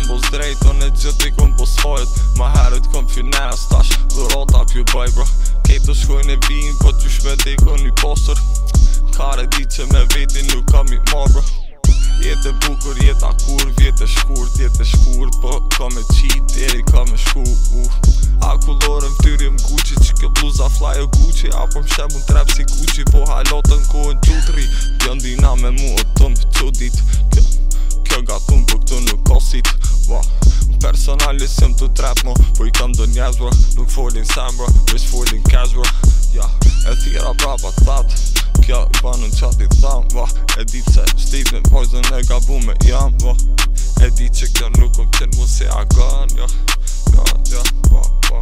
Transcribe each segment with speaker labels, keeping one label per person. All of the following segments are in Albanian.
Speaker 1: kam bos drejt Do në gjithë i bos po Ma herët kom finest Tash dhe rota pjo bëj bro Kejt të shkoj në vijin Po që shme dhe kon një postër Kare di që me vetin nuk kam i mar bro Jetë e bukur, jetë akur Vjetë e shkur, jetë e shkur Po kom e qit, tjeri kom e shku uh. Akullore më tyri më guqi Që ke bluza fly o guqi Apo më shemë në trep si guqi Po hajlotë në kohën gjutri Pjëndina me mu o Kjo kosit personali sem të trap mo Po i kam do njës bro, nuk folin sam bro Vesh folin cash bro, ja E thira prapa të that Kja i qati tham bro E dit se shtipin poison e gabu me jam bro E dit që kjo nuk om qenë mu se agon Ja, ja, ja, bro, bro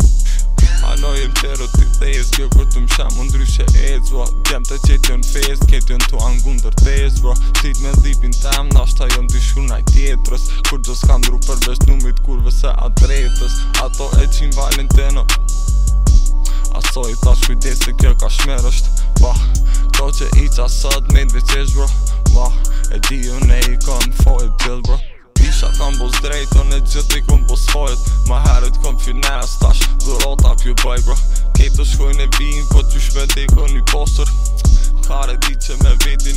Speaker 1: thes Kjo kur të mësha më ndryshe ez bro Gjem të qetë në fest, ketë në të angun gundër thes bro Qit me dhipin tam, nashta jom të shur naj tjetrës Kur gjo s'kam ndru përvesht numit kurve se adretës Ato e qim valenteno Aso i ta shkujdej se kjo ka shmer është Ba, to që i qa sët me të veqesh bro Ba, e di ju ne i kon fojt gjith bro Isha kam bos drejton e gjithi kon bos fojt Ma Kom fina e stash Do l'all top your bike, bro Ketës gënë e bimë Po tush me tegën një poster Kare ditë me vetë